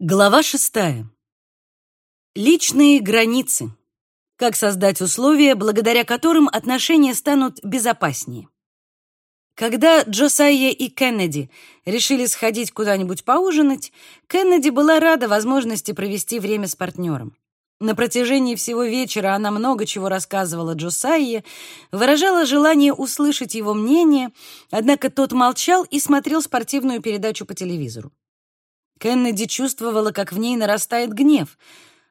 Глава шестая. Личные границы. Как создать условия, благодаря которым отношения станут безопаснее. Когда Джосайя и Кеннеди решили сходить куда-нибудь поужинать, Кеннеди была рада возможности провести время с партнером. На протяжении всего вечера она много чего рассказывала Джосайе, выражала желание услышать его мнение, однако тот молчал и смотрел спортивную передачу по телевизору. Кеннеди чувствовала, как в ней нарастает гнев,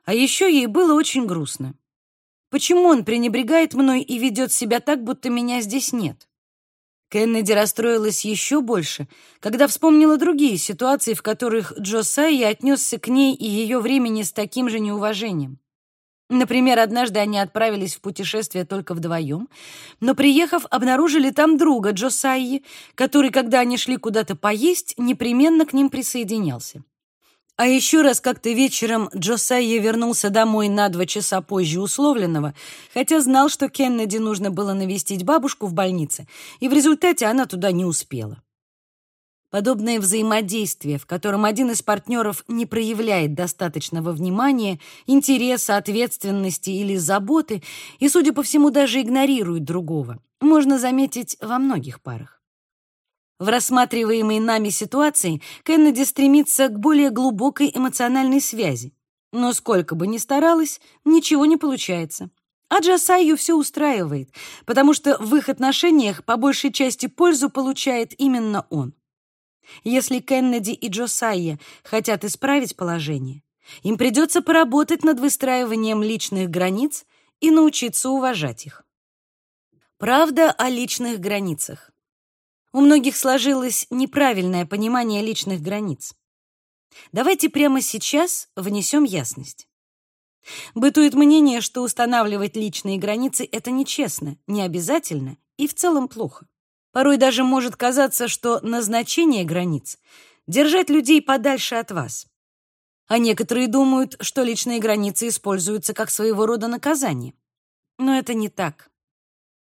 а еще ей было очень грустно. Почему он пренебрегает мной и ведет себя так, будто меня здесь нет? Кеннеди расстроилась еще больше, когда вспомнила другие ситуации, в которых Джосайя отнесся к ней и ее времени с таким же неуважением. Например, однажды они отправились в путешествие только вдвоем, но, приехав, обнаружили там друга Джосайи, который, когда они шли куда-то поесть, непременно к ним присоединялся. А еще раз как-то вечером Джосайя вернулся домой на два часа позже условленного, хотя знал, что Кеннеди нужно было навестить бабушку в больнице, и в результате она туда не успела. Подобное взаимодействие, в котором один из партнеров не проявляет достаточного внимания, интереса, ответственности или заботы и, судя по всему, даже игнорирует другого, можно заметить во многих парах. В рассматриваемой нами ситуации Кеннеди стремится к более глубокой эмоциональной связи, но сколько бы ни старалась, ничего не получается. А Джасаю все устраивает, потому что в их отношениях по большей части пользу получает именно он. Если Кеннеди и Джосайя хотят исправить положение, им придется поработать над выстраиванием личных границ и научиться уважать их. Правда о личных границах. У многих сложилось неправильное понимание личных границ. Давайте прямо сейчас внесем ясность. Бытует мнение, что устанавливать личные границы это нечестно, необязательно и в целом плохо. Порой даже может казаться, что назначение границ — держать людей подальше от вас. А некоторые думают, что личные границы используются как своего рода наказание. Но это не так.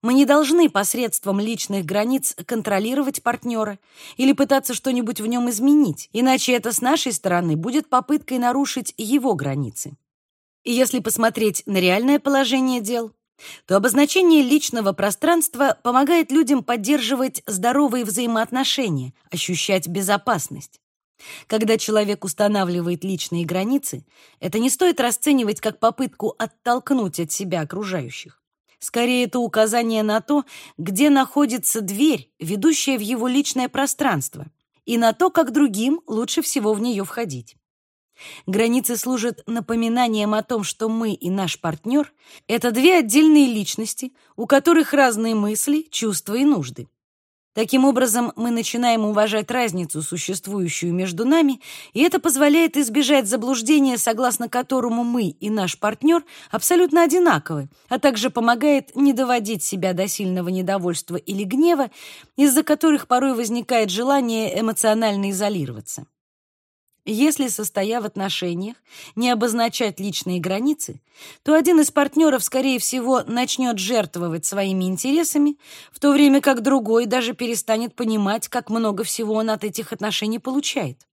Мы не должны посредством личных границ контролировать партнера или пытаться что-нибудь в нем изменить, иначе это с нашей стороны будет попыткой нарушить его границы. И если посмотреть на реальное положение дел, то обозначение личного пространства помогает людям поддерживать здоровые взаимоотношения, ощущать безопасность. Когда человек устанавливает личные границы, это не стоит расценивать как попытку оттолкнуть от себя окружающих. Скорее, это указание на то, где находится дверь, ведущая в его личное пространство, и на то, как другим лучше всего в нее входить. Границы служат напоминанием о том, что мы и наш партнер — это две отдельные личности, у которых разные мысли, чувства и нужды. Таким образом, мы начинаем уважать разницу, существующую между нами, и это позволяет избежать заблуждения, согласно которому мы и наш партнер абсолютно одинаковы, а также помогает не доводить себя до сильного недовольства или гнева, из-за которых порой возникает желание эмоционально изолироваться. Если, состоя в отношениях, не обозначать личные границы, то один из партнеров, скорее всего, начнет жертвовать своими интересами, в то время как другой даже перестанет понимать, как много всего он от этих отношений получает.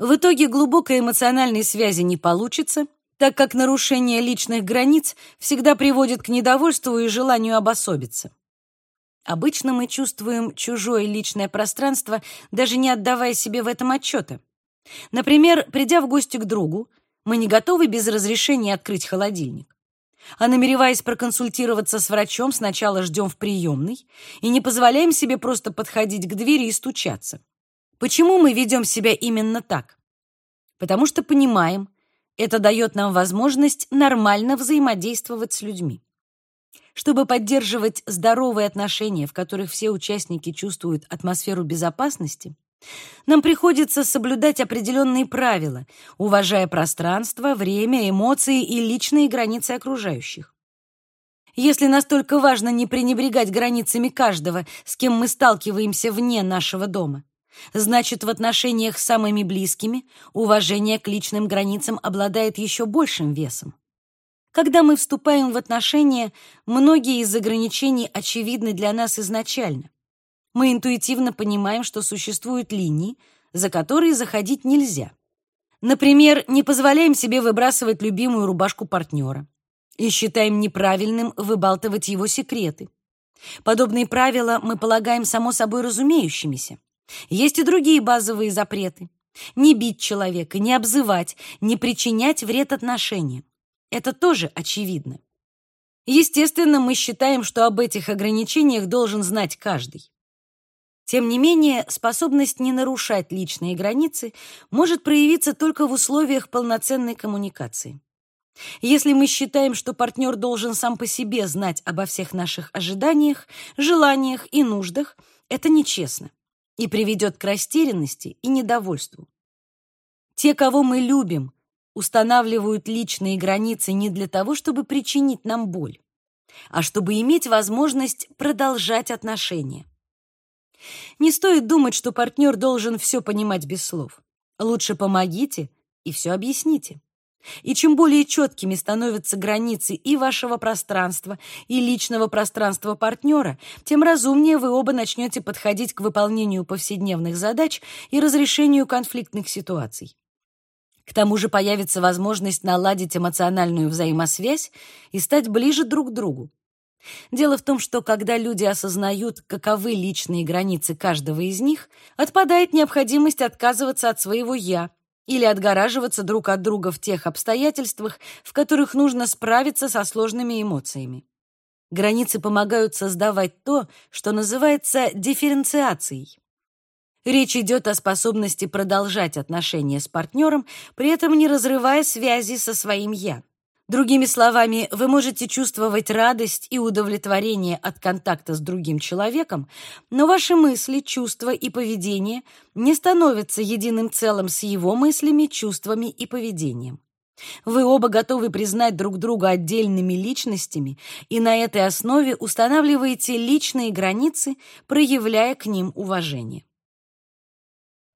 В итоге глубокой эмоциональной связи не получится, так как нарушение личных границ всегда приводит к недовольству и желанию обособиться. Обычно мы чувствуем чужое личное пространство, даже не отдавая себе в этом отчета. Например, придя в гости к другу, мы не готовы без разрешения открыть холодильник. А намереваясь проконсультироваться с врачом, сначала ждем в приемной и не позволяем себе просто подходить к двери и стучаться. Почему мы ведем себя именно так? Потому что понимаем, это дает нам возможность нормально взаимодействовать с людьми. Чтобы поддерживать здоровые отношения, в которых все участники чувствуют атмосферу безопасности, нам приходится соблюдать определенные правила, уважая пространство, время, эмоции и личные границы окружающих. Если настолько важно не пренебрегать границами каждого, с кем мы сталкиваемся вне нашего дома, значит, в отношениях с самыми близкими уважение к личным границам обладает еще большим весом. Когда мы вступаем в отношения, многие из ограничений очевидны для нас изначально. Мы интуитивно понимаем, что существуют линии, за которые заходить нельзя. Например, не позволяем себе выбрасывать любимую рубашку партнера и считаем неправильным выбалтывать его секреты. Подобные правила мы полагаем само собой разумеющимися. Есть и другие базовые запреты. Не бить человека, не обзывать, не причинять вред отношениям. Это тоже очевидно. Естественно, мы считаем, что об этих ограничениях должен знать каждый. Тем не менее, способность не нарушать личные границы может проявиться только в условиях полноценной коммуникации. Если мы считаем, что партнер должен сам по себе знать обо всех наших ожиданиях, желаниях и нуждах, это нечестно и приведет к растерянности и недовольству. Те, кого мы любим, устанавливают личные границы не для того, чтобы причинить нам боль, а чтобы иметь возможность продолжать отношения. Не стоит думать, что партнер должен все понимать без слов. Лучше помогите и все объясните. И чем более четкими становятся границы и вашего пространства, и личного пространства партнера, тем разумнее вы оба начнете подходить к выполнению повседневных задач и разрешению конфликтных ситуаций. К тому же появится возможность наладить эмоциональную взаимосвязь и стать ближе друг к другу. Дело в том, что когда люди осознают, каковы личные границы каждого из них, отпадает необходимость отказываться от своего «я», или отгораживаться друг от друга в тех обстоятельствах, в которых нужно справиться со сложными эмоциями. Границы помогают создавать то, что называется дифференциацией. Речь идет о способности продолжать отношения с партнером, при этом не разрывая связи со своим «я». Другими словами, вы можете чувствовать радость и удовлетворение от контакта с другим человеком, но ваши мысли, чувства и поведение не становятся единым целым с его мыслями, чувствами и поведением. Вы оба готовы признать друг друга отдельными личностями и на этой основе устанавливаете личные границы, проявляя к ним уважение.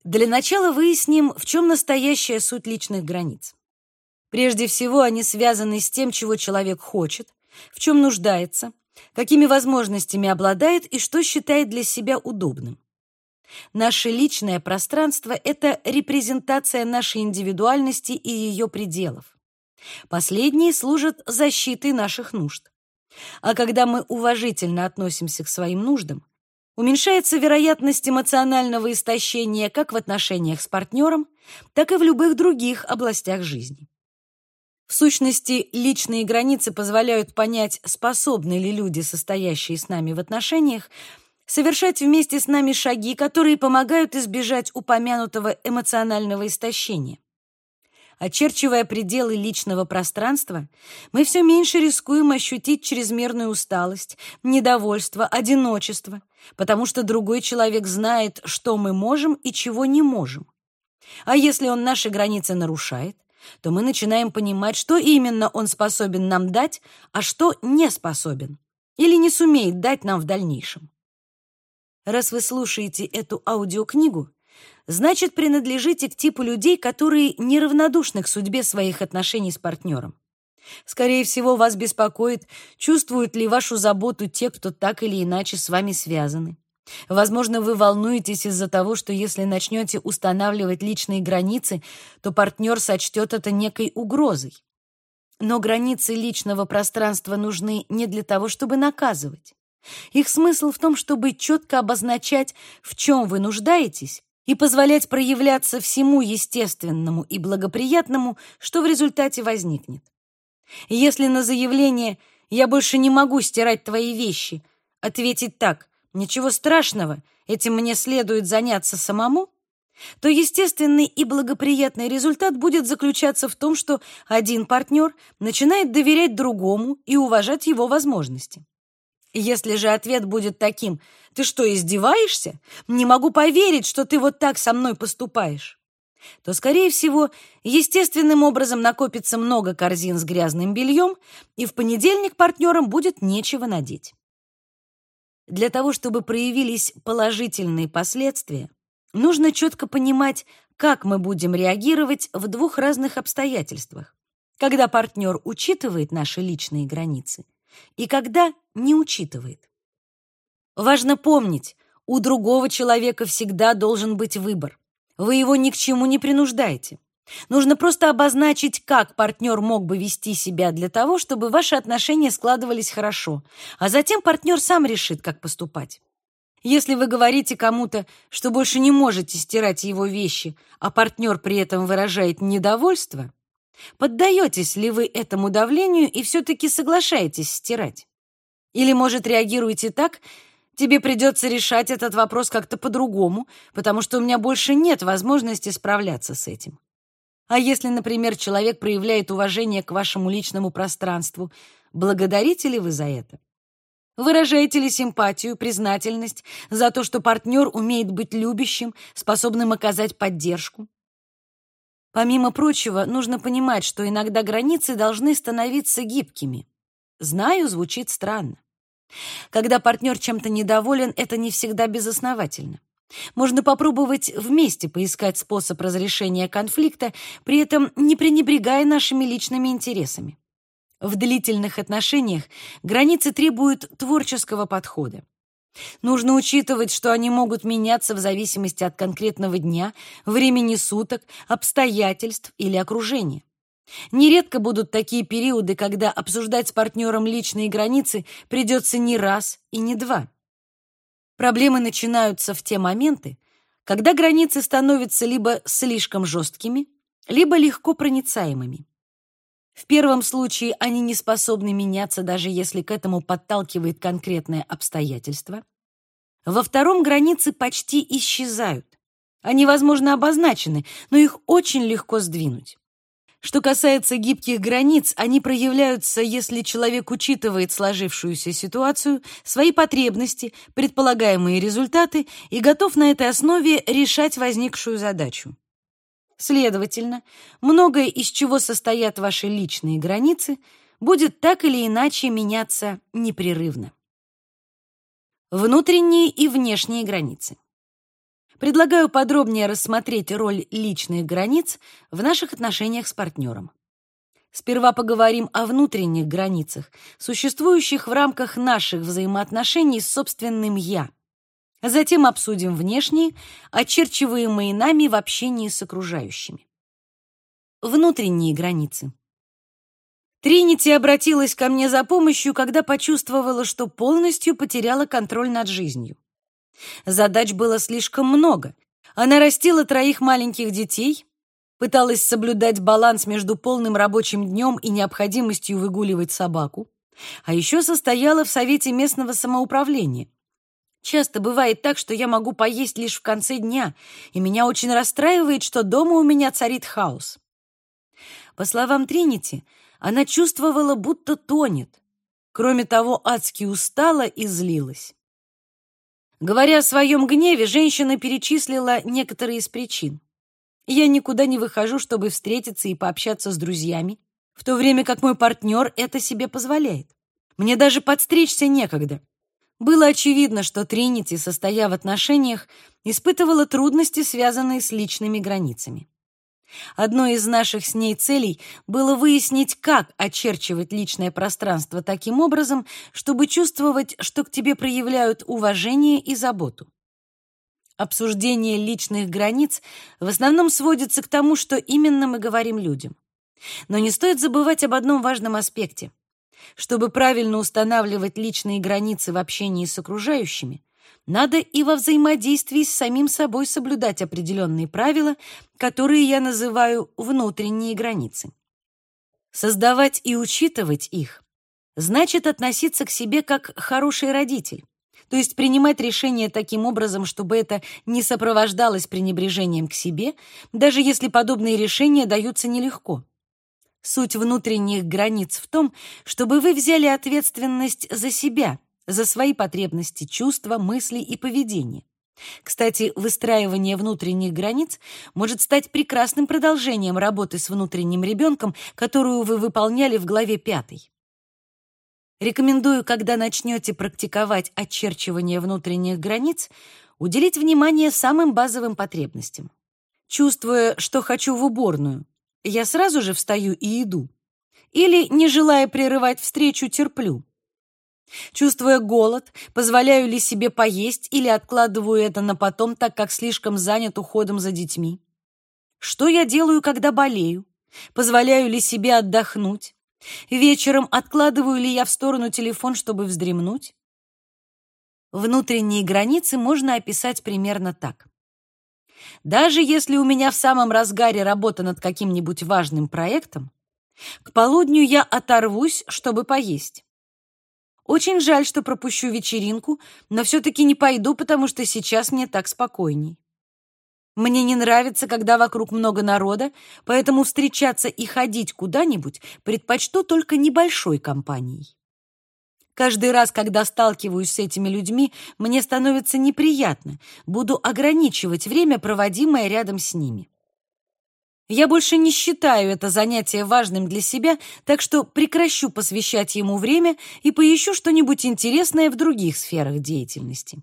Для начала выясним, в чем настоящая суть личных границ. Прежде всего, они связаны с тем, чего человек хочет, в чем нуждается, какими возможностями обладает и что считает для себя удобным. Наше личное пространство — это репрезентация нашей индивидуальности и ее пределов. Последние служат защитой наших нужд. А когда мы уважительно относимся к своим нуждам, уменьшается вероятность эмоционального истощения как в отношениях с партнером, так и в любых других областях жизни. В сущности, личные границы позволяют понять, способны ли люди, состоящие с нами в отношениях, совершать вместе с нами шаги, которые помогают избежать упомянутого эмоционального истощения. Очерчивая пределы личного пространства, мы все меньше рискуем ощутить чрезмерную усталость, недовольство, одиночество, потому что другой человек знает, что мы можем и чего не можем. А если он наши границы нарушает, то мы начинаем понимать, что именно он способен нам дать, а что не способен или не сумеет дать нам в дальнейшем. Раз вы слушаете эту аудиокнигу, значит, принадлежите к типу людей, которые неравнодушны к судьбе своих отношений с партнером. Скорее всего, вас беспокоит, чувствуют ли вашу заботу те, кто так или иначе с вами связаны. Возможно, вы волнуетесь из-за того, что если начнете устанавливать личные границы, то партнер сочтет это некой угрозой. Но границы личного пространства нужны не для того, чтобы наказывать. Их смысл в том, чтобы четко обозначать, в чем вы нуждаетесь, и позволять проявляться всему естественному и благоприятному, что в результате возникнет. Если на заявление «я больше не могу стирать твои вещи» ответить так ничего страшного, этим мне следует заняться самому, то естественный и благоприятный результат будет заключаться в том, что один партнер начинает доверять другому и уважать его возможности. Если же ответ будет таким «Ты что, издеваешься? Не могу поверить, что ты вот так со мной поступаешь», то, скорее всего, естественным образом накопится много корзин с грязным бельем, и в понедельник партнерам будет нечего надеть. Для того, чтобы проявились положительные последствия, нужно четко понимать, как мы будем реагировать в двух разных обстоятельствах. Когда партнер учитывает наши личные границы и когда не учитывает. Важно помнить, у другого человека всегда должен быть выбор. Вы его ни к чему не принуждаете. Нужно просто обозначить, как партнер мог бы вести себя для того, чтобы ваши отношения складывались хорошо, а затем партнер сам решит, как поступать. Если вы говорите кому-то, что больше не можете стирать его вещи, а партнер при этом выражает недовольство, поддаетесь ли вы этому давлению и все-таки соглашаетесь стирать? Или, может, реагируете так, тебе придется решать этот вопрос как-то по-другому, потому что у меня больше нет возможности справляться с этим. А если, например, человек проявляет уважение к вашему личному пространству, благодарите ли вы за это? Выражаете ли симпатию, признательность за то, что партнер умеет быть любящим, способным оказать поддержку? Помимо прочего, нужно понимать, что иногда границы должны становиться гибкими. Знаю, звучит странно. Когда партнер чем-то недоволен, это не всегда безосновательно. Можно попробовать вместе поискать способ разрешения конфликта, при этом не пренебрегая нашими личными интересами. В длительных отношениях границы требуют творческого подхода. Нужно учитывать, что они могут меняться в зависимости от конкретного дня, времени суток, обстоятельств или окружения. Нередко будут такие периоды, когда обсуждать с партнером личные границы придется не раз и не два. Проблемы начинаются в те моменты, когда границы становятся либо слишком жесткими, либо легко проницаемыми. В первом случае они не способны меняться, даже если к этому подталкивает конкретное обстоятельство. Во втором границы почти исчезают. Они, возможно, обозначены, но их очень легко сдвинуть. Что касается гибких границ, они проявляются, если человек учитывает сложившуюся ситуацию, свои потребности, предполагаемые результаты и готов на этой основе решать возникшую задачу. Следовательно, многое, из чего состоят ваши личные границы, будет так или иначе меняться непрерывно. Внутренние и внешние границы. Предлагаю подробнее рассмотреть роль личных границ в наших отношениях с партнером. Сперва поговорим о внутренних границах, существующих в рамках наших взаимоотношений с собственным «я», Затем обсудим внешние, очерчиваемые нами в общении с окружающими. Внутренние границы. Тринити обратилась ко мне за помощью, когда почувствовала, что полностью потеряла контроль над жизнью. Задач было слишком много. Она растила троих маленьких детей, пыталась соблюдать баланс между полным рабочим днем и необходимостью выгуливать собаку, а еще состояла в совете местного самоуправления — Часто бывает так, что я могу поесть лишь в конце дня, и меня очень расстраивает, что дома у меня царит хаос. По словам Тринити, она чувствовала, будто тонет. Кроме того, адски устала и злилась. Говоря о своем гневе, женщина перечислила некоторые из причин. Я никуда не выхожу, чтобы встретиться и пообщаться с друзьями, в то время как мой партнер это себе позволяет. Мне даже подстричься некогда. Было очевидно, что Тринити, состоя в отношениях, испытывала трудности, связанные с личными границами. Одной из наших с ней целей было выяснить, как очерчивать личное пространство таким образом, чтобы чувствовать, что к тебе проявляют уважение и заботу. Обсуждение личных границ в основном сводится к тому, что именно мы говорим людям. Но не стоит забывать об одном важном аспекте. Чтобы правильно устанавливать личные границы в общении с окружающими, надо и во взаимодействии с самим собой соблюдать определенные правила, которые я называю внутренние границы. Создавать и учитывать их значит относиться к себе как хороший родитель, то есть принимать решения таким образом, чтобы это не сопровождалось пренебрежением к себе, даже если подобные решения даются нелегко. Суть внутренних границ в том, чтобы вы взяли ответственность за себя, за свои потребности, чувства, мысли и поведение. Кстати, выстраивание внутренних границ может стать прекрасным продолжением работы с внутренним ребенком, которую вы выполняли в главе 5. Рекомендую, когда начнете практиковать очерчивание внутренних границ, уделить внимание самым базовым потребностям. Чувствуя, что хочу в уборную, я сразу же встаю и иду. Или, не желая прерывать встречу, терплю. Чувствуя голод, позволяю ли себе поесть или откладываю это на потом, так как слишком занят уходом за детьми. Что я делаю, когда болею? Позволяю ли себе отдохнуть? Вечером откладываю ли я в сторону телефон, чтобы вздремнуть? Внутренние границы можно описать примерно так. Даже если у меня в самом разгаре работа над каким-нибудь важным проектом, к полудню я оторвусь, чтобы поесть. Очень жаль, что пропущу вечеринку, но все-таки не пойду, потому что сейчас мне так спокойней. Мне не нравится, когда вокруг много народа, поэтому встречаться и ходить куда-нибудь предпочту только небольшой компанией. Каждый раз, когда сталкиваюсь с этими людьми, мне становится неприятно. Буду ограничивать время, проводимое рядом с ними. Я больше не считаю это занятие важным для себя, так что прекращу посвящать ему время и поищу что-нибудь интересное в других сферах деятельности.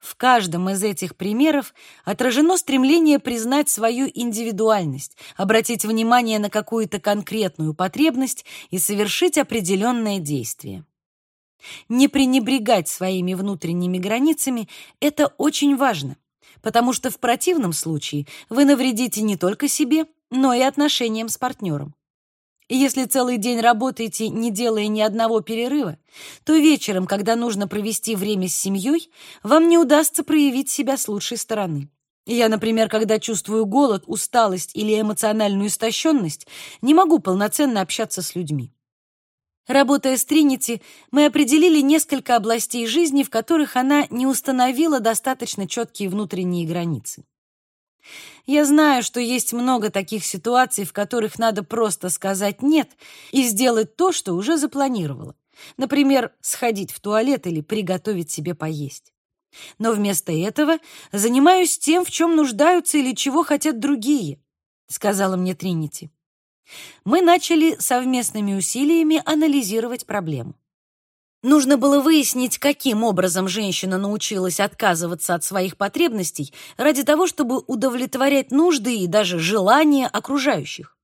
В каждом из этих примеров отражено стремление признать свою индивидуальность, обратить внимание на какую-то конкретную потребность и совершить определенное действие. Не пренебрегать своими внутренними границами – это очень важно, потому что в противном случае вы навредите не только себе, но и отношениям с партнером. Если целый день работаете, не делая ни одного перерыва, то вечером, когда нужно провести время с семьей, вам не удастся проявить себя с лучшей стороны. Я, например, когда чувствую голод, усталость или эмоциональную истощенность, не могу полноценно общаться с людьми. Работая с Тринити, мы определили несколько областей жизни, в которых она не установила достаточно четкие внутренние границы. Я знаю, что есть много таких ситуаций, в которых надо просто сказать «нет» и сделать то, что уже запланировала. Например, сходить в туалет или приготовить себе поесть. Но вместо этого занимаюсь тем, в чем нуждаются или чего хотят другие, сказала мне Тринити. Мы начали совместными усилиями анализировать проблему. Нужно было выяснить, каким образом женщина научилась отказываться от своих потребностей ради того, чтобы удовлетворять нужды и даже желания окружающих.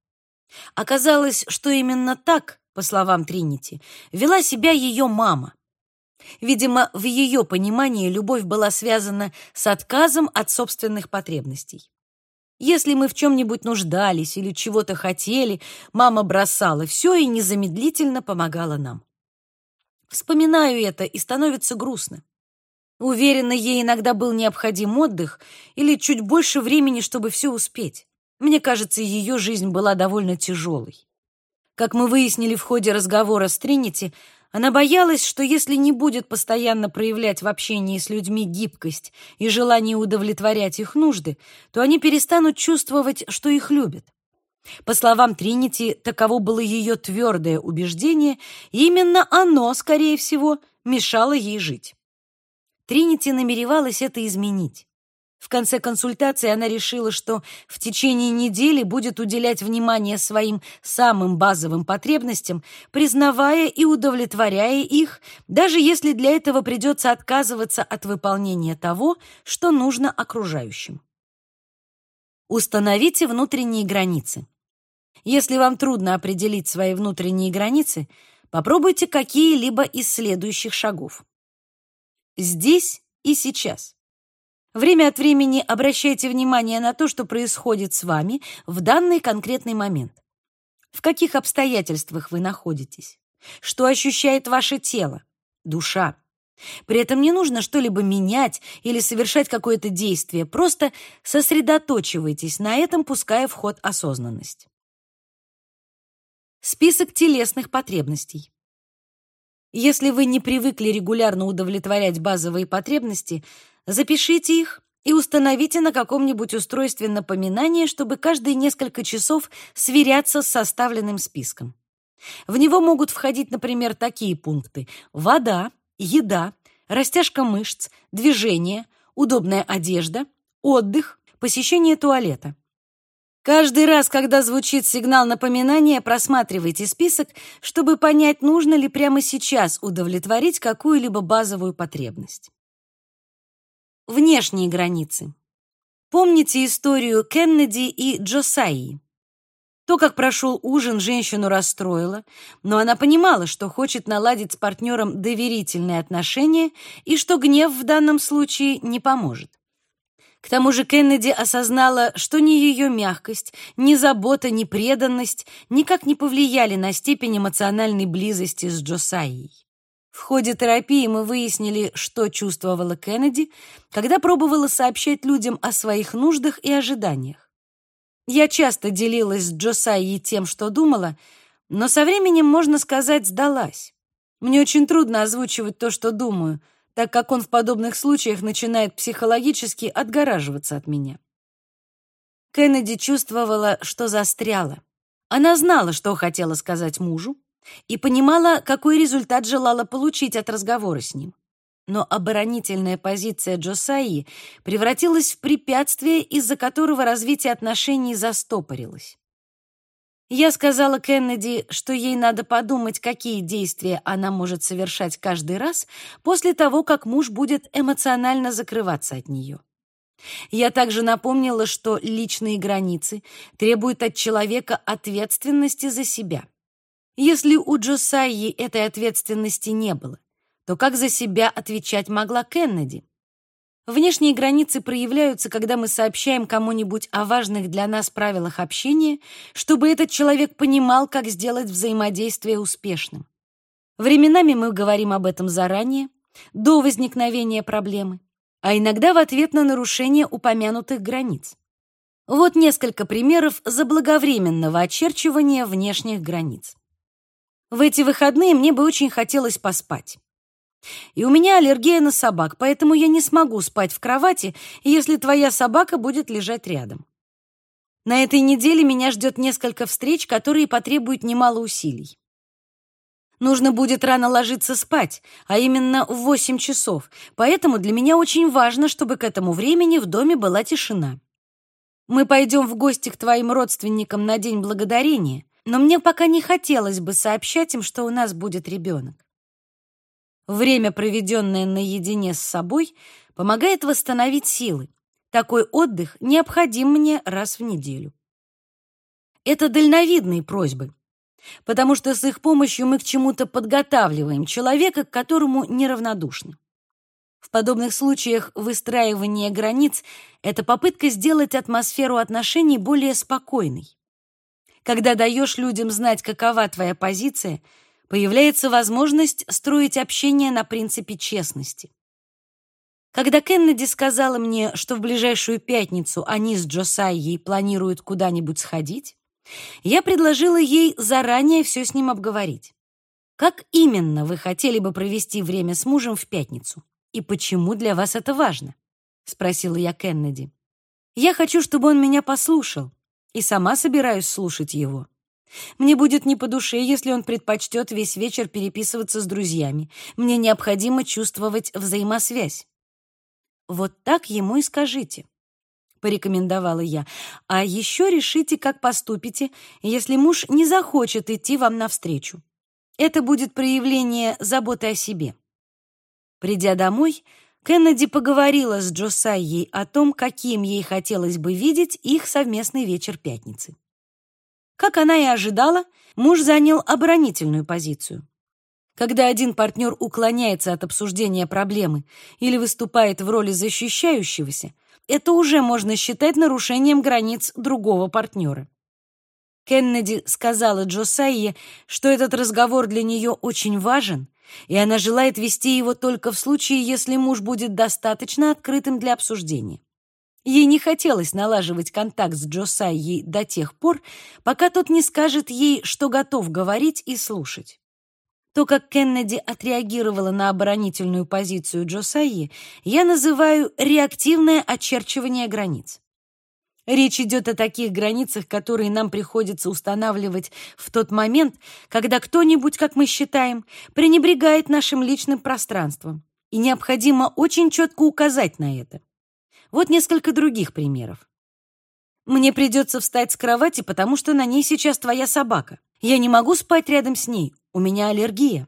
Оказалось, что именно так, по словам Тринити, вела себя ее мама. Видимо, в ее понимании любовь была связана с отказом от собственных потребностей. Если мы в чем-нибудь нуждались или чего-то хотели, мама бросала все и незамедлительно помогала нам. Вспоминаю это, и становится грустно. Уверена, ей иногда был необходим отдых или чуть больше времени, чтобы все успеть. Мне кажется, ее жизнь была довольно тяжелой. Как мы выяснили в ходе разговора с Тринити, она боялась, что если не будет постоянно проявлять в общении с людьми гибкость и желание удовлетворять их нужды, то они перестанут чувствовать, что их любят. По словам Тринити, таково было ее твердое убеждение, и именно оно, скорее всего, мешало ей жить. Тринити намеревалась это изменить. В конце консультации она решила, что в течение недели будет уделять внимание своим самым базовым потребностям, признавая и удовлетворяя их, даже если для этого придется отказываться от выполнения того, что нужно окружающим. Установите внутренние границы. Если вам трудно определить свои внутренние границы, попробуйте какие-либо из следующих шагов. Здесь и сейчас. Время от времени обращайте внимание на то, что происходит с вами в данный конкретный момент. В каких обстоятельствах вы находитесь? Что ощущает ваше тело, душа? При этом не нужно что-либо менять или совершать какое-то действие, просто сосредоточивайтесь на этом, пуская в ход осознанность. Список телесных потребностей. Если вы не привыкли регулярно удовлетворять базовые потребности, запишите их и установите на каком-нибудь устройстве напоминание, чтобы каждые несколько часов сверяться с составленным списком. В него могут входить, например, такие пункты: вода, еда, растяжка мышц, движение, удобная одежда, отдых, посещение туалета. Каждый раз, когда звучит сигнал напоминания, просматривайте список, чтобы понять, нужно ли прямо сейчас удовлетворить какую-либо базовую потребность. Внешние границы. Помните историю Кеннеди и Джосаи? То, как прошел ужин, женщину расстроило, но она понимала, что хочет наладить с партнером доверительные отношения и что гнев в данном случае не поможет. К тому же Кеннеди осознала, что ни ее мягкость, ни забота, ни преданность никак не повлияли на степень эмоциональной близости с Джосайей. В ходе терапии мы выяснили, что чувствовала Кеннеди, когда пробовала сообщать людям о своих нуждах и ожиданиях. Я часто делилась с Джосайей тем, что думала, но со временем, можно сказать, сдалась. Мне очень трудно озвучивать то, что думаю, так как он в подобных случаях начинает психологически отгораживаться от меня. Кеннеди чувствовала, что застряла. Она знала, что хотела сказать мужу, и понимала, какой результат желала получить от разговора с ним. Но оборонительная позиция Джосаи превратилась в препятствие, из-за которого развитие отношений застопорилось. Я сказала Кеннеди, что ей надо подумать, какие действия она может совершать каждый раз после того, как муж будет эмоционально закрываться от нее. Я также напомнила, что личные границы требуют от человека ответственности за себя. Если у Джосайи этой ответственности не было, то как за себя отвечать могла Кеннеди? Внешние границы проявляются, когда мы сообщаем кому-нибудь о важных для нас правилах общения, чтобы этот человек понимал, как сделать взаимодействие успешным. Временами мы говорим об этом заранее, до возникновения проблемы, а иногда в ответ на нарушение упомянутых границ. Вот несколько примеров заблаговременного очерчивания внешних границ. В эти выходные мне бы очень хотелось поспать. И у меня аллергия на собак, поэтому я не смогу спать в кровати, если твоя собака будет лежать рядом. На этой неделе меня ждет несколько встреч, которые потребуют немало усилий. Нужно будет рано ложиться спать, а именно в 8 часов, поэтому для меня очень важно, чтобы к этому времени в доме была тишина. Мы пойдем в гости к твоим родственникам на День Благодарения, но мне пока не хотелось бы сообщать им, что у нас будет ребенок. Время, проведенное наедине с собой, помогает восстановить силы. Такой отдых необходим мне раз в неделю. Это дальновидные просьбы, потому что с их помощью мы к чему-то подготавливаем человека, к которому неравнодушны. В подобных случаях выстраивание границ — это попытка сделать атмосферу отношений более спокойной. Когда даешь людям знать, какова твоя позиция — появляется возможность строить общение на принципе честности. Когда Кеннеди сказала мне, что в ближайшую пятницу они с Джосайей планируют куда-нибудь сходить, я предложила ей заранее все с ним обговорить. Как именно вы хотели бы провести время с мужем в пятницу? И почему для вас это важно? спросила я Кеннеди. Я хочу, чтобы он меня послушал, и сама собираюсь слушать его. Мне будет не по душе, если он предпочтет весь вечер переписываться с друзьями. Мне необходимо чувствовать взаимосвязь. Вот так ему и скажите, порекомендовала я. А еще решите, как поступите, если муж не захочет идти вам навстречу. Это будет проявление заботы о себе. Придя домой, Кеннеди поговорила с Джосайей о том, каким ей хотелось бы видеть их совместный вечер пятницы. Как она и ожидала, муж занял оборонительную позицию. Когда один партнер уклоняется от обсуждения проблемы или выступает в роли защищающегося, это уже можно считать нарушением границ другого партнера. Кеннеди сказала Джосайе, что этот разговор для нее очень важен, и она желает вести его только в случае, если муж будет достаточно открытым для обсуждения. Ей не хотелось налаживать контакт с Джосайей до тех пор, пока тот не скажет ей, что готов говорить и слушать. То, как Кеннеди отреагировала на оборонительную позицию Джосайи, я называю реактивное очерчивание границ. Речь идет о таких границах, которые нам приходится устанавливать в тот момент, когда кто-нибудь, как мы считаем, пренебрегает нашим личным пространством, и необходимо очень четко указать на это. Вот несколько других примеров. Мне придется встать с кровати, потому что на ней сейчас твоя собака. Я не могу спать рядом с ней. У меня аллергия.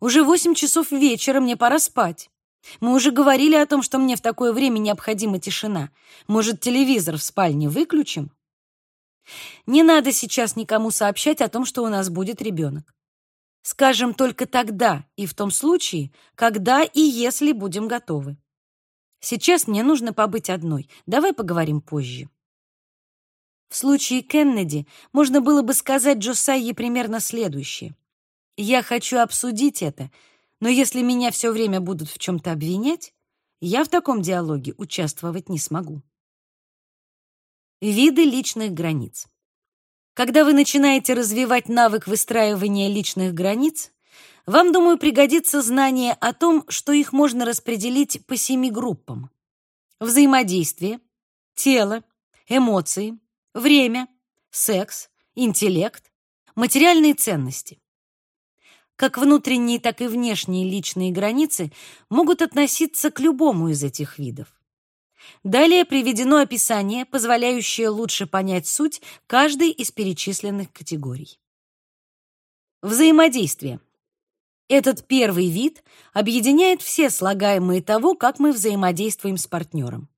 Уже восемь часов вечера, мне пора спать. Мы уже говорили о том, что мне в такое время необходима тишина. Может, телевизор в спальне выключим? Не надо сейчас никому сообщать о том, что у нас будет ребенок. Скажем только тогда и в том случае, когда и если будем готовы. Сейчас мне нужно побыть одной. Давай поговорим позже. В случае Кеннеди можно было бы сказать Джосайе примерно следующее. Я хочу обсудить это, но если меня все время будут в чем-то обвинять, я в таком диалоге участвовать не смогу. Виды личных границ. Когда вы начинаете развивать навык выстраивания личных границ, вам, думаю, пригодится знание о том, что их можно распределить по семи группам. Взаимодействие, тело, эмоции, время, секс, интеллект, материальные ценности. Как внутренние, так и внешние личные границы могут относиться к любому из этих видов. Далее приведено описание, позволяющее лучше понять суть каждой из перечисленных категорий. Взаимодействие – этот первый вид объединяет все слагаемые того, как мы взаимодействуем с партнером.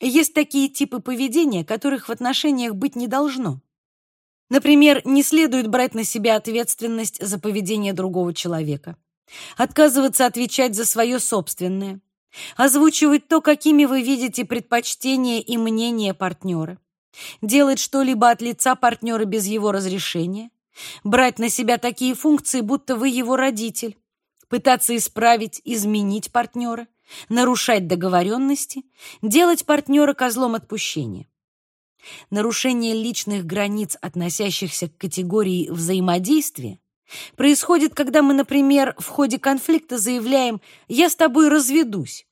Есть такие типы поведения, которых в отношениях быть не должно. Например, не следует брать на себя ответственность за поведение другого человека, отказываться отвечать за свое собственное, озвучивать то, какими вы видите предпочтения и мнения партнера, делать что-либо от лица партнера без его разрешения, брать на себя такие функции, будто вы его родитель, пытаться исправить, изменить партнера, нарушать договоренности, делать партнера козлом отпущения. Нарушение личных границ, относящихся к категории взаимодействия, происходит, когда мы, например, в ходе конфликта заявляем «я с тобой разведусь»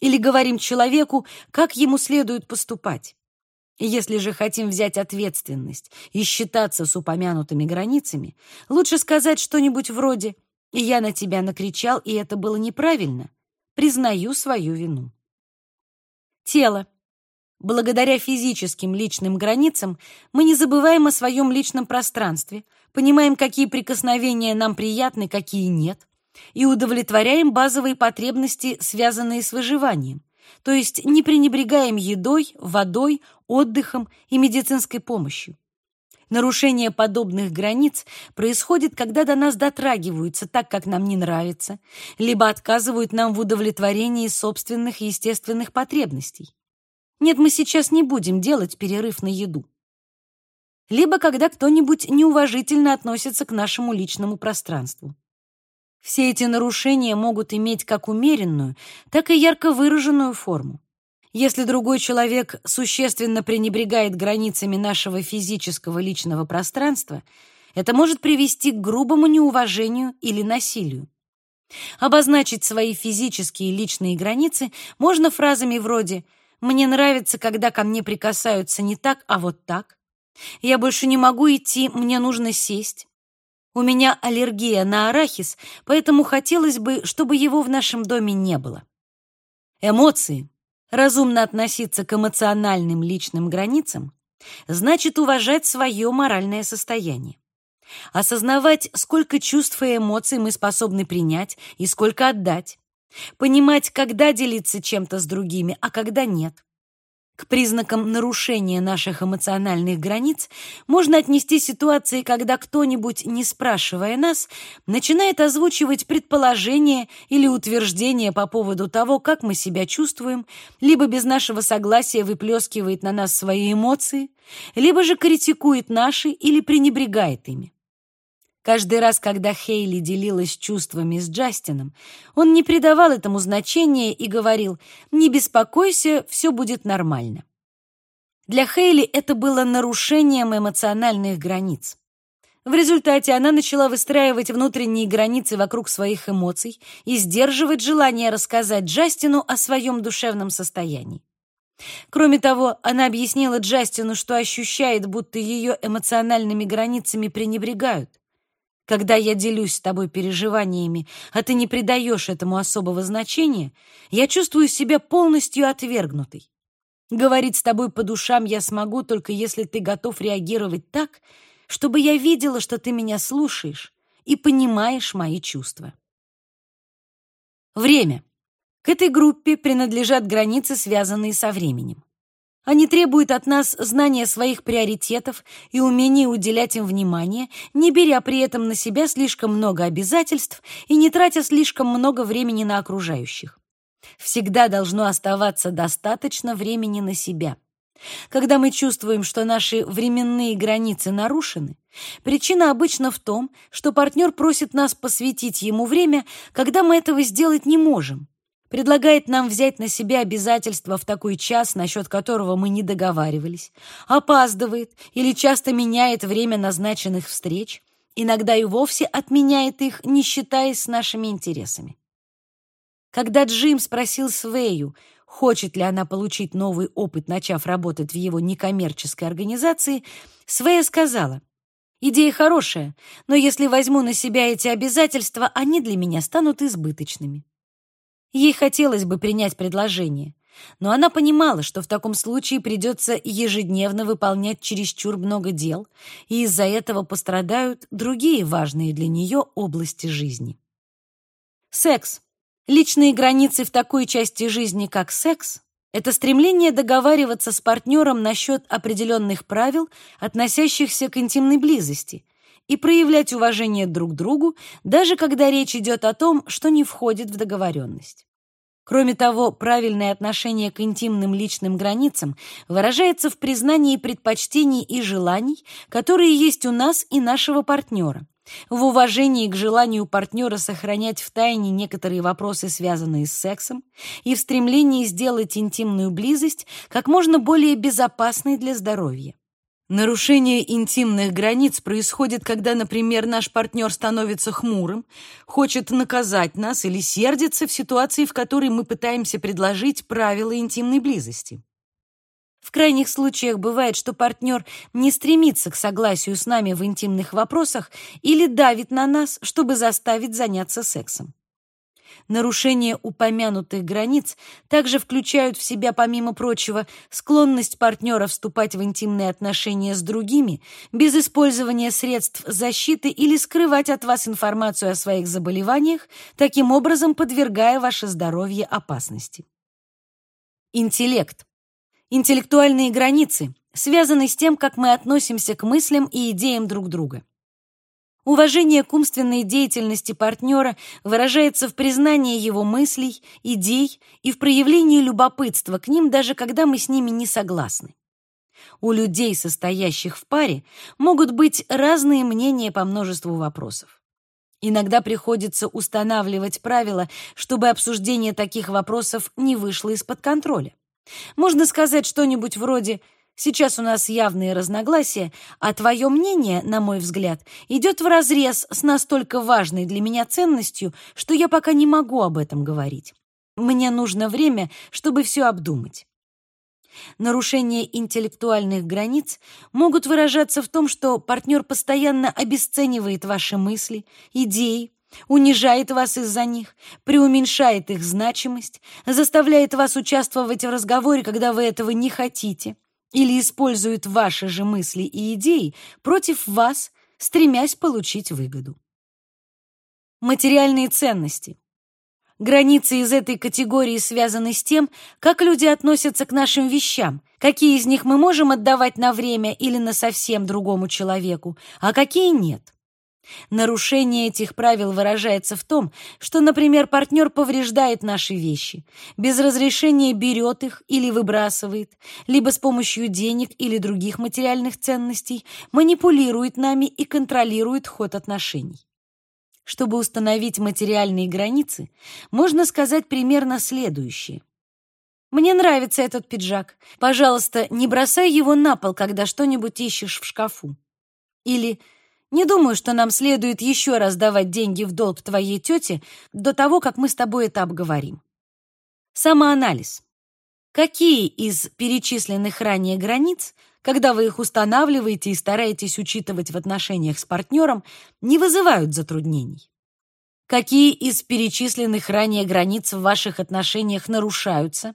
или говорим человеку, как ему следует поступать. Если же хотим взять ответственность и считаться с упомянутыми границами, лучше сказать что-нибудь вроде «Я на тебя накричал, и это было неправильно. Признаю свою вину». Тело. Благодаря физическим личным границам мы не забываем о своем личном пространстве, понимаем, какие прикосновения нам приятны, какие нет, и удовлетворяем базовые потребности, связанные с выживанием то есть не пренебрегаем едой, водой, отдыхом и медицинской помощью. Нарушение подобных границ происходит, когда до нас дотрагиваются так, как нам не нравится, либо отказывают нам в удовлетворении собственных естественных потребностей. Нет, мы сейчас не будем делать перерыв на еду. Либо когда кто-нибудь неуважительно относится к нашему личному пространству. Все эти нарушения могут иметь как умеренную, так и ярко выраженную форму. Если другой человек существенно пренебрегает границами нашего физического личного пространства, это может привести к грубому неуважению или насилию. Обозначить свои физические личные границы можно фразами вроде «Мне нравится, когда ко мне прикасаются не так, а вот так», «Я больше не могу идти, мне нужно сесть», у меня аллергия на арахис, поэтому хотелось бы, чтобы его в нашем доме не было. Эмоции. Разумно относиться к эмоциональным личным границам значит уважать свое моральное состояние. Осознавать, сколько чувств и эмоций мы способны принять и сколько отдать. Понимать, когда делиться чем-то с другими, а когда нет. К признакам нарушения наших эмоциональных границ можно отнести ситуации, когда кто-нибудь, не спрашивая нас, начинает озвучивать предположения или утверждения по поводу того, как мы себя чувствуем, либо без нашего согласия выплескивает на нас свои эмоции, либо же критикует наши или пренебрегает ими. Каждый раз, когда Хейли делилась чувствами с Джастином, он не придавал этому значения и говорил «Не беспокойся, все будет нормально». Для Хейли это было нарушением эмоциональных границ. В результате она начала выстраивать внутренние границы вокруг своих эмоций и сдерживать желание рассказать Джастину о своем душевном состоянии. Кроме того, она объяснила Джастину, что ощущает, будто ее эмоциональными границами пренебрегают. Когда я делюсь с тобой переживаниями, а ты не придаешь этому особого значения, я чувствую себя полностью отвергнутой. Говорить с тобой по душам я смогу, только если ты готов реагировать так, чтобы я видела, что ты меня слушаешь и понимаешь мои чувства. Время. К этой группе принадлежат границы, связанные со временем. Они требуют от нас знания своих приоритетов и умения уделять им внимание, не беря при этом на себя слишком много обязательств и не тратя слишком много времени на окружающих. всегда должно оставаться достаточно времени на себя. Когда мы чувствуем, что наши временные границы нарушены, причина обычно в том, что партнер просит нас посвятить ему время, когда мы этого сделать не можем, предлагает нам взять на себя обязательства в такой час, насчет которого мы не договаривались, опаздывает или часто меняет время назначенных встреч, иногда и вовсе отменяет их, не считаясь с нашими интересами. Когда Джим спросил Свею, хочет ли она получить новый опыт, начав работать в его некоммерческой организации, Свея сказала, «Идея хорошая, но если возьму на себя эти обязательства, они для меня станут избыточными». Ей хотелось бы принять предложение, но она понимала, что в таком случае придется ежедневно выполнять чересчур много дел, и из-за этого пострадают другие важные для нее области жизни. Секс. Личные границы в такой части жизни, как секс, это стремление договариваться с партнером насчет определенных правил, относящихся к интимной близости, и проявлять уважение друг к другу, даже когда речь идет о том, что не входит в договоренность. Кроме того, правильное отношение к интимным личным границам выражается в признании предпочтений и желаний, которые есть у нас и нашего партнера, в уважении к желанию партнера сохранять в тайне некоторые вопросы, связанные с сексом, и в стремлении сделать интимную близость как можно более безопасной для здоровья. Нарушение интимных границ происходит, когда, например, наш партнер становится хмурым, хочет наказать нас или сердится в ситуации, в которой мы пытаемся предложить правила интимной близости. В крайних случаях бывает, что партнер не стремится к согласию с нами в интимных вопросах или давит на нас, чтобы заставить заняться сексом. Нарушение упомянутых границ также включают в себя, помимо прочего, склонность партнера вступать в интимные отношения с другими без использования средств защиты или скрывать от вас информацию о своих заболеваниях, таким образом подвергая ваше здоровье опасности. Интеллект. Интеллектуальные границы связаны с тем, как мы относимся к мыслям и идеям друг друга. Уважение к умственной деятельности партнера выражается в признании его мыслей, идей и в проявлении любопытства к ним, даже когда мы с ними не согласны. У людей, состоящих в паре, могут быть разные мнения по множеству вопросов. Иногда приходится устанавливать правила, чтобы обсуждение таких вопросов не вышло из-под контроля. Можно сказать что-нибудь вроде Сейчас у нас явные разногласия, а твое мнение, на мой взгляд, идет вразрез с настолько важной для меня ценностью, что я пока не могу об этом говорить. Мне нужно время, чтобы все обдумать. Нарушения интеллектуальных границ могут выражаться в том, что партнер постоянно обесценивает ваши мысли, идеи, унижает вас из-за них, преуменьшает их значимость, заставляет вас участвовать в разговоре, когда вы этого не хотите, или используют ваши же мысли и идеи против вас, стремясь получить выгоду. Материальные ценности. Границы из этой категории связаны с тем, как люди относятся к нашим вещам, какие из них мы можем отдавать на время или на совсем другому человеку, а какие нет. Нарушение этих правил выражается в том, что, например, партнер повреждает наши вещи, без разрешения берет их или выбрасывает, либо с помощью денег или других материальных ценностей манипулирует нами и контролирует ход отношений. Чтобы установить материальные границы, можно сказать примерно следующее. «Мне нравится этот пиджак. Пожалуйста, не бросай его на пол, когда что-нибудь ищешь в шкафу». Или «Пожалуйста, не думаю, что нам следует еще раз давать деньги в долг твоей тете до того, как мы с тобой это обговорим. Самоанализ. Какие из перечисленных ранее границ, когда вы их устанавливаете и стараетесь учитывать в отношениях с партнером, не вызывают затруднений? Какие из перечисленных ранее границ в ваших отношениях нарушаются?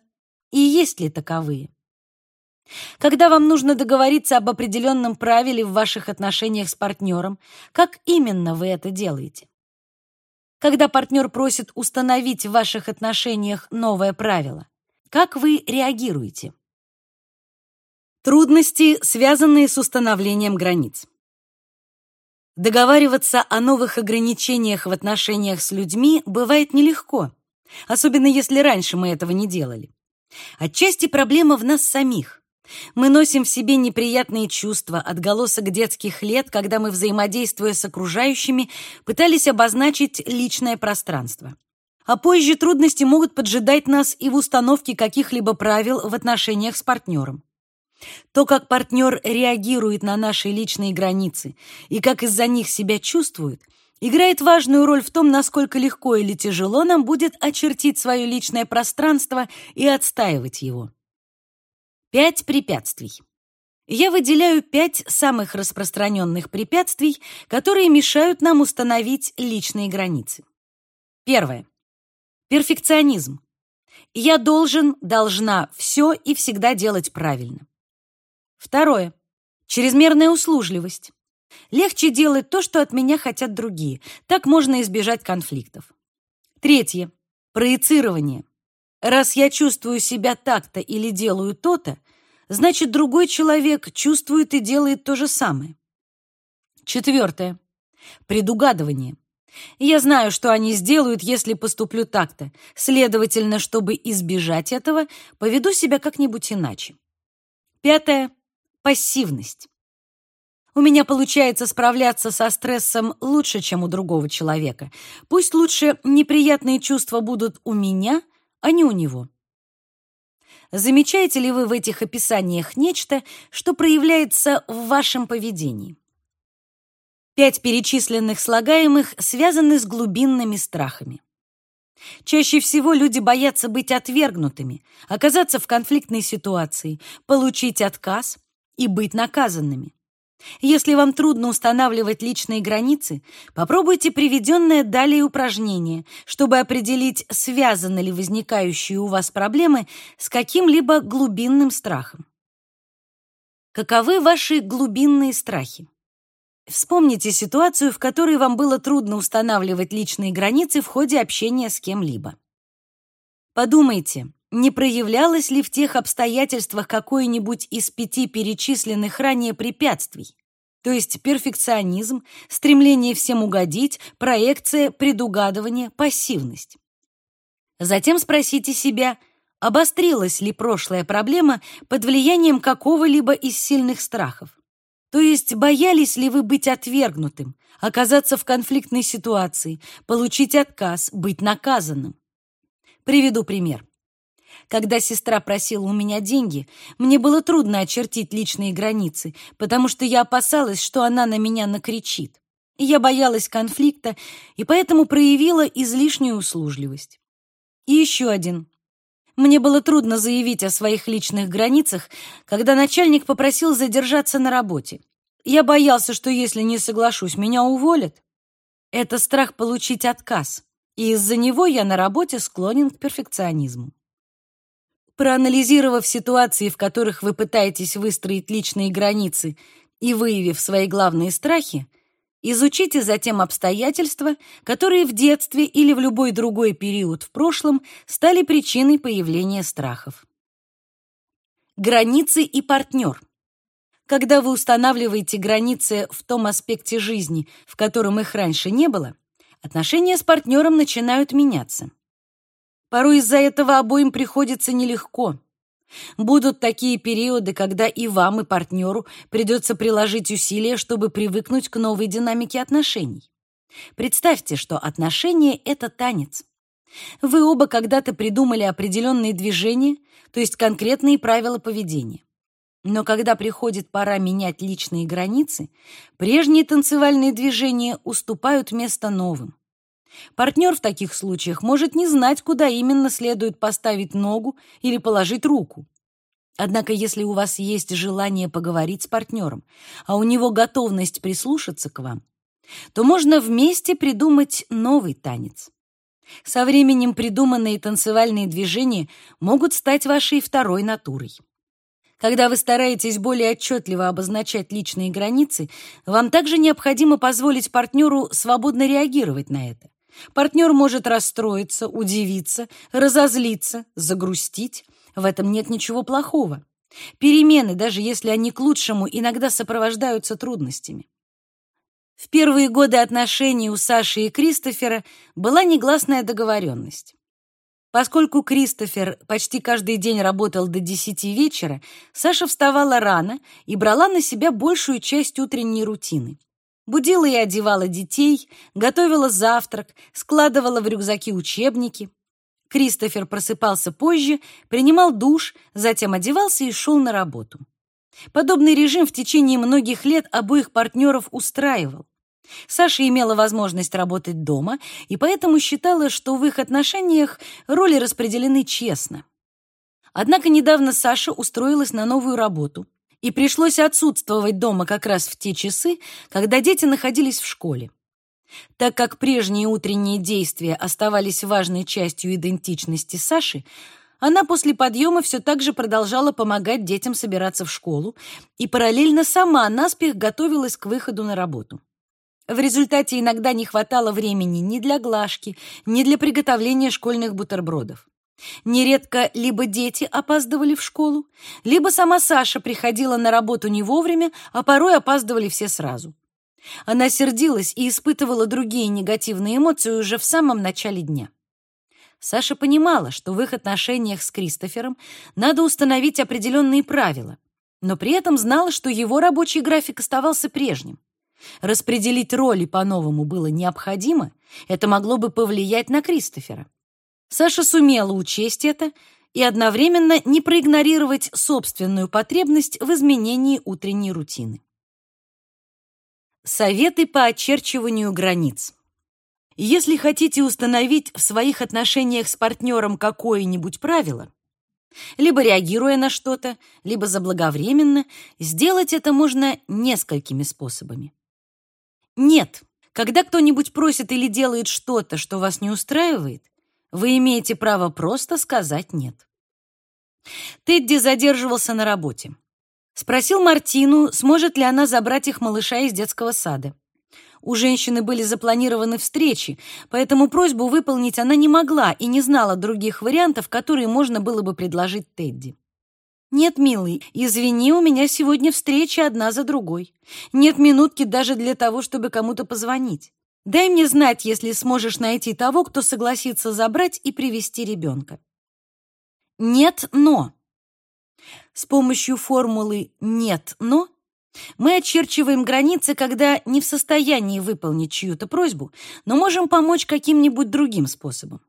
И есть ли таковые? Когда вам нужно договориться об определенном правиле в ваших отношениях с партнером, как именно вы это делаете? Когда партнер просит установить в ваших отношениях новое правило, как вы реагируете? Трудности, связанные с установлением границ. Договариваться о новых ограничениях в отношениях с людьми бывает нелегко, особенно если раньше мы этого не делали. Отчасти проблема в нас самих. Мы носим в себе неприятные чувства, отголосок детских лет, когда мы, взаимодействуя с окружающими, пытались обозначить личное пространство. А позже трудности могут поджидать нас и в установке каких-либо правил в отношениях с партнером. То, как партнер реагирует на наши личные границы и как из-за них себя чувствует, играет важную роль в том, насколько легко или тяжело нам будет очертить свое личное пространство и отстаивать его. Пять препятствий. Я выделяю пять самых распространенных препятствий, которые мешают нам установить личные границы. Первое. Перфекционизм. Я должен, должна все и всегда делать правильно. Второе. Чрезмерная услужливость. Легче делать то, что от меня хотят другие. Так можно избежать конфликтов. Третье. Проецирование. Раз я чувствую себя так-то или делаю то-то, значит, другой человек чувствует и делает то же самое. Четвертое. Предугадывание. Я знаю, что они сделают, если поступлю так-то. Следовательно, чтобы избежать этого, поведу себя как-нибудь иначе. Пятое. Пассивность. У меня получается справляться со стрессом лучше, чем у другого человека. Пусть лучше неприятные чувства будут у меня, а не у него. Замечаете ли вы в этих описаниях нечто, что проявляется в вашем поведении? Пять перечисленных слагаемых связаны с глубинными страхами. Чаще всего люди боятся быть отвергнутыми, оказаться в конфликтной ситуации, получить отказ и быть наказанными. Если вам трудно устанавливать личные границы, попробуйте приведенное далее упражнение, чтобы определить, связаны ли возникающие у вас проблемы с каким-либо глубинным страхом. Каковы ваши глубинные страхи? Вспомните ситуацию, в которой вам было трудно устанавливать личные границы в ходе общения с кем-либо. Подумайте, не проявлялось ли в тех обстоятельствах какое-нибудь из пяти перечисленных ранее препятствий, то есть перфекционизм, стремление всем угодить, проекция, предугадывание, пассивность. Затем спросите себя, обострилась ли прошлая проблема под влиянием какого-либо из сильных страхов. То есть боялись ли вы быть отвергнутым, оказаться в конфликтной ситуации, получить отказ, быть наказанным? Приведу пример. Когда сестра просила у меня деньги, мне было трудно очертить личные границы, потому что я опасалась, что она на меня накричит. Я боялась конфликта и поэтому проявила излишнюю услужливость. И еще один. Мне было трудно заявить о своих личных границах, когда начальник попросил задержаться на работе. Я боялся, что если не соглашусь, меня уволят. Это страх получить отказ, и из-за него я на работе склонен к перфекционизму. Проанализировав ситуации, в которых вы пытаетесь выстроить личные границы и выявив свои главные страхи, изучите затем обстоятельства, которые в детстве или в любой другой период в прошлом стали причиной появления страхов. Границы и партнер. Когда вы устанавливаете границы в том аспекте жизни, в котором их раньше не было, отношения с партнером начинают меняться. Порой из-за этого обоим приходится нелегко. Будут такие периоды, когда и вам, и партнеру придется приложить усилия, чтобы привыкнуть к новой динамике отношений. Представьте, что отношения — это танец. Вы оба когда-то придумали определенные движения, то есть конкретные правила поведения. Но когда приходит пора менять личные границы, прежние танцевальные движения уступают место новым. Партнер в таких случаях может не знать, куда именно следует поставить ногу или положить руку. Однако, если у вас есть желание поговорить с партнером, а у него готовность прислушаться к вам, то можно вместе придумать новый танец. Со временем придуманные танцевальные движения могут стать вашей второй натурой. Когда вы стараетесь более отчетливо обозначать личные границы, вам также необходимо позволить партнеру свободно реагировать на это. Партнер может расстроиться, удивиться, разозлиться, загрустить. В этом нет ничего плохого. Перемены, даже если они к лучшему, иногда сопровождаются трудностями. В первые годы отношений у Саши и Кристофера была негласная договоренность. Поскольку Кристофер почти каждый день работал до десяти вечера, Саша вставала рано и брала на себя большую часть утренней рутины. Будила и одевала детей, готовила завтрак, складывала в рюкзаки учебники. Кристофер просыпался позже, принимал душ, затем одевался и шел на работу. Подобный режим в течение многих лет обоих партнеров устраивал. Саша имела возможность работать дома и поэтому считала, что в их отношениях роли распределены честно. Однако недавно Саша устроилась на новую работу, и пришлось отсутствовать дома как раз в те часы, когда дети находились в школе. Так как прежние утренние действия оставались важной частью идентичности Саши, она после подъема все так же продолжала помогать детям собираться в школу и параллельно сама наспех готовилась к выходу на работу. В результате иногда не хватало времени ни для глажки, ни для приготовления школьных бутербродов. Нередко либо дети опаздывали в школу, либо сама Саша приходила на работу не вовремя, а порой опаздывали все сразу. Она сердилась и испытывала другие негативные эмоции уже в самом начале дня. Саша понимала, что в их отношениях с Кристофером надо установить определенные правила, но при этом знала, что его рабочий график оставался прежним. Распределить роли по-новому было необходимо, это могло бы повлиять на Кристофера. Саша сумела учесть это и одновременно не проигнорировать собственную потребность в изменении утренней рутины. Советы по очерчиванию границ. Если хотите установить в своих отношениях с партнером какое-нибудь правило, либо реагируя на что-то, либо заблаговременно, сделать это можно несколькими способами. Нет. Когда кто-нибудь просит или делает что-то, что вас не устраивает, вы имеете право просто сказать «нет». Тедди задерживался на работе. Спросил Мартину, сможет ли она забрать их малыша из детского сада. У женщины были запланированы встречи, поэтому просьбу выполнить она не могла и не знала других вариантов, которые можно было бы предложить Тедди. «Нет, милый, извини, у меня сегодня встречи одна за другой. Нет минутки даже для того, чтобы кому-то позвонить. Дай мне знать, если сможешь найти того, кто согласится забрать и привести ребенка». «Нет, но». С помощью формулы «нет, но» мы очерчиваем границы, когда не в состоянии выполнить чью-то просьбу, но можем помочь каким-нибудь другим способом.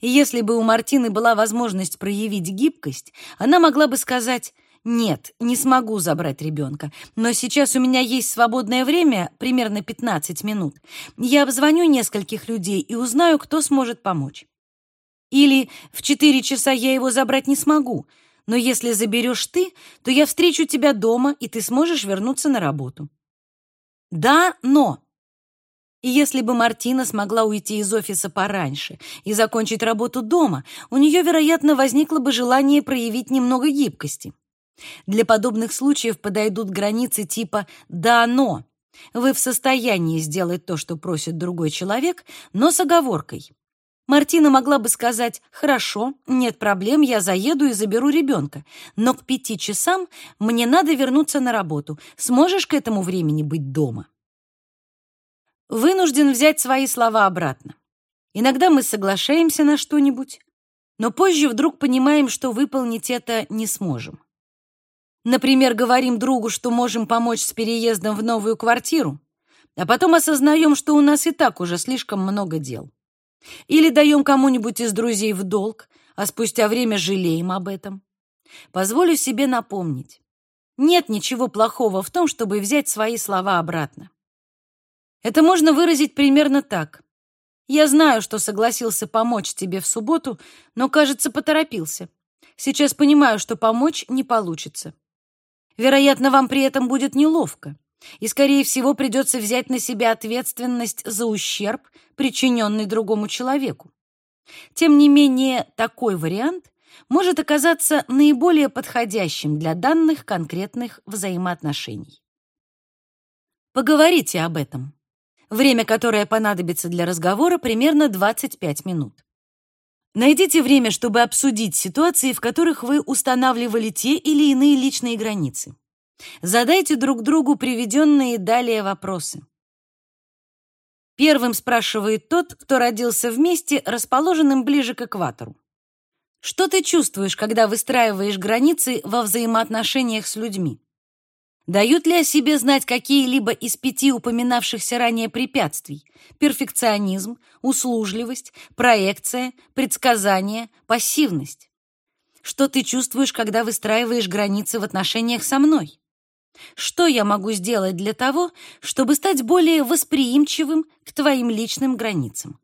И если бы у Мартины была возможность проявить гибкость, она могла бы сказать «Нет, не смогу забрать ребенка, но сейчас у меня есть свободное время, примерно 15 минут. Я обзвоню нескольких людей и узнаю, кто сможет помочь». Или «В 4 часа я его забрать не смогу, но если заберешь ты, то я встречу тебя дома, и ты сможешь вернуться на работу». Да, но и если бы Мартина смогла уйти из офиса пораньше и закончить работу дома, у нее, вероятно, возникло бы желание проявить немного гибкости. Для подобных случаев подойдут границы типа «да, но». Вы в состоянии сделать то, что просит другой человек, но с оговоркой. Мартина могла бы сказать «Хорошо, нет проблем, я заеду и заберу ребенка, но к пяти часам мне надо вернуться на работу. Сможешь к этому времени быть дома?» вынужден взять свои слова обратно. Иногда мы соглашаемся на что-нибудь, но позже вдруг понимаем, что выполнить это не сможем. Например, говорим другу, что можем помочь с переездом в новую квартиру, а потом осознаем, что у нас и так уже слишком много дел. Или даем кому-нибудь из друзей в долг, а спустя время жалеем об этом. Позволю себе напомнить. Нет ничего плохого в том, чтобы взять свои слова обратно. Это можно выразить примерно так. Я знаю, что согласился помочь тебе в субботу, но, кажется, поторопился. Сейчас понимаю, что помочь не получится. Вероятно, вам при этом будет неловко, и, скорее всего, придется взять на себя ответственность за ущерб, причиненный другому человеку. Тем не менее, такой вариант может оказаться наиболее подходящим для данных конкретных взаимоотношений. Поговорите об этом. Время, которое понадобится для разговора, примерно 25 минут. Найдите время, чтобы обсудить ситуации, в которых вы устанавливали те или иные личные границы. Задайте друг другу приведенные далее вопросы. Первым спрашивает тот, кто родился в месте, расположенном ближе к экватору. Что ты чувствуешь, когда выстраиваешь границы во взаимоотношениях с людьми? Дают ли о себе знать какие-либо из пяти упоминавшихся ранее препятствий? Перфекционизм, услужливость, проекция, предсказание, пассивность. Что ты чувствуешь, когда выстраиваешь границы в отношениях со мной? Что я могу сделать для того, чтобы стать более восприимчивым к твоим личным границам?